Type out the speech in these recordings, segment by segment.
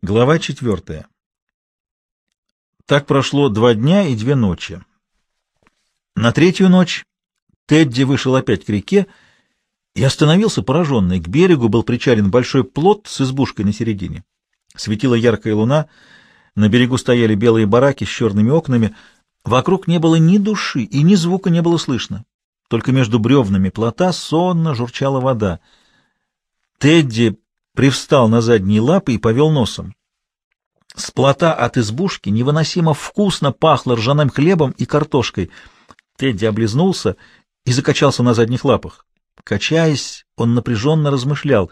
Глава четвертая. Так прошло два дня и две ночи. На третью ночь Тедди вышел опять к реке и остановился пораженный. К берегу был причален большой плот с избушкой на середине. Светила яркая луна, на берегу стояли белые бараки с черными окнами, вокруг не было ни души и ни звука не было слышно. Только между бревнами плота сонно журчала вода. Тедди привстал на задние лапы и повел носом. С плота от избушки невыносимо вкусно пахло ржаным хлебом и картошкой. Тедди облизнулся и закачался на задних лапах. Качаясь, он напряженно размышлял.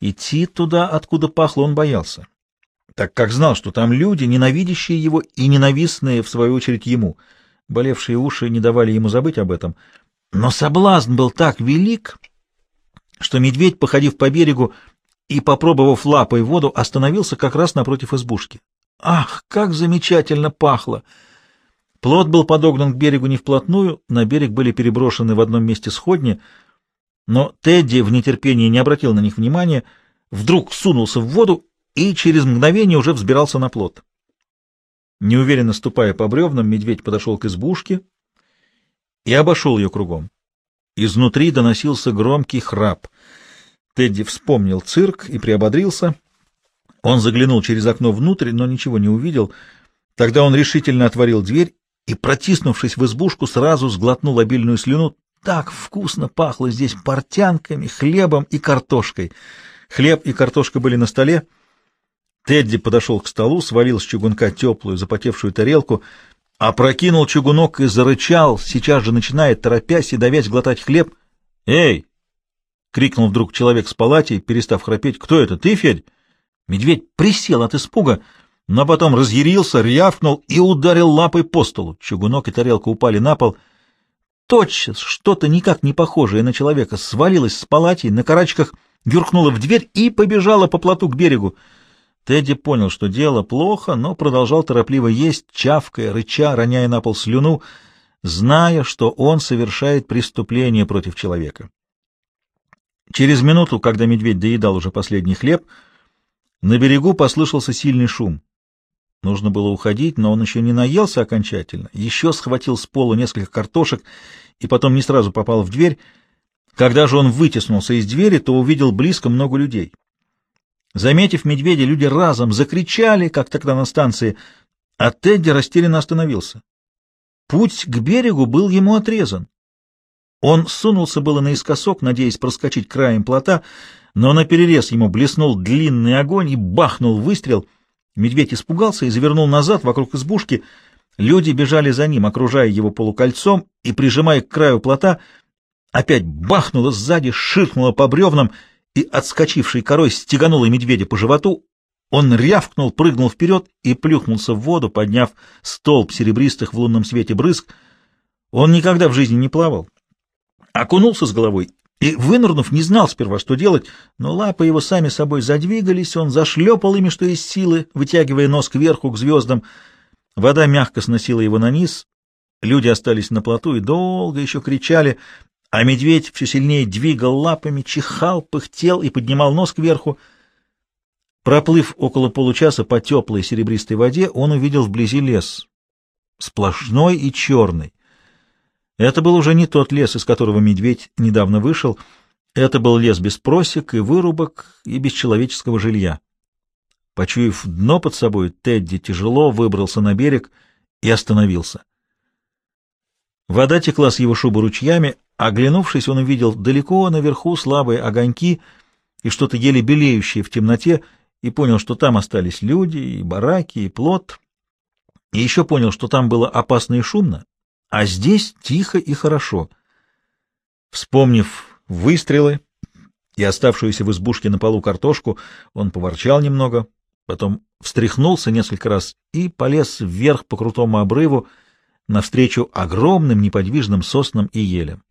Идти туда, откуда пахло, он боялся, так как знал, что там люди, ненавидящие его и ненавистные, в свою очередь, ему. Болевшие уши не давали ему забыть об этом. Но соблазн был так велик, что медведь, походив по берегу и, попробовав лапой воду, остановился как раз напротив избушки. Ах, как замечательно пахло! Плот был подогнан к берегу не вплотную, на берег были переброшены в одном месте сходни, но Тедди в нетерпении не обратил на них внимания, вдруг сунулся в воду и через мгновение уже взбирался на плот. Неуверенно ступая по бревнам, медведь подошел к избушке и обошел ее кругом. Изнутри доносился громкий храп. Тедди вспомнил цирк и приободрился. Он заглянул через окно внутрь, но ничего не увидел. Тогда он решительно отворил дверь и, протиснувшись в избушку, сразу сглотнул обильную слюну. Так вкусно пахло здесь портянками, хлебом и картошкой. Хлеб и картошка были на столе. Тедди подошел к столу, свалил с чугунка теплую, запотевшую тарелку, опрокинул чугунок и зарычал, сейчас же начинает, торопясь и давясь глотать хлеб. «Эй!» — крикнул вдруг человек с палатей, перестав храпеть. «Кто это? Ты, Федь?» Медведь присел от испуга, но потом разъярился, рявкнул и ударил лапой по столу. Чугунок и тарелка упали на пол. Тотчас что-то никак не похожее на человека свалилось с палатей, на карачках юркнуло в дверь и побежало по плоту к берегу. Тедди понял, что дело плохо, но продолжал торопливо есть, чавкая, рыча, роняя на пол слюну, зная, что он совершает преступление против человека. Через минуту, когда медведь доедал уже последний хлеб, на берегу послышался сильный шум. Нужно было уходить, но он еще не наелся окончательно, еще схватил с пола несколько картошек и потом не сразу попал в дверь. Когда же он вытеснулся из двери, то увидел близко много людей. Заметив медведя, люди разом закричали, как тогда на станции, а Тедди растерянно остановился. Путь к берегу был ему отрезан. Он сунулся было наискосок, надеясь проскочить краем плота, но на перерез ему блеснул длинный огонь и бахнул выстрел. Медведь испугался и завернул назад вокруг избушки. Люди бежали за ним, окружая его полукольцом и прижимая к краю плота. Опять бахнуло сзади, ширкнуло по бревнам — и, отскочивший корой, стеганула медведя по животу. Он рявкнул, прыгнул вперед и плюхнулся в воду, подняв столб серебристых в лунном свете брызг. Он никогда в жизни не плавал. Окунулся с головой и, вынырнув, не знал сперва, что делать, но лапы его сами собой задвигались, он зашлепал ими, что есть силы, вытягивая нос кверху, к звездам. Вода мягко сносила его на низ. Люди остались на плоту и долго еще кричали, а медведь все сильнее двигал лапами, чихал, пыхтел и поднимал нос кверху. Проплыв около получаса по теплой серебристой воде, он увидел вблизи лес, сплошной и черный. Это был уже не тот лес, из которого медведь недавно вышел, это был лес без просек и вырубок и без человеческого жилья. Почуяв дно под собой, Тедди тяжело выбрался на берег и остановился. Вода текла с его шубы ручьями, Оглянувшись, он увидел далеко наверху слабые огоньки и что-то еле белеющее в темноте, и понял, что там остались люди, и бараки, и плот. И еще понял, что там было опасно и шумно, а здесь тихо и хорошо. Вспомнив выстрелы и оставшуюся в избушке на полу картошку, он поворчал немного, потом встряхнулся несколько раз и полез вверх по крутому обрыву навстречу огромным неподвижным соснам и елям.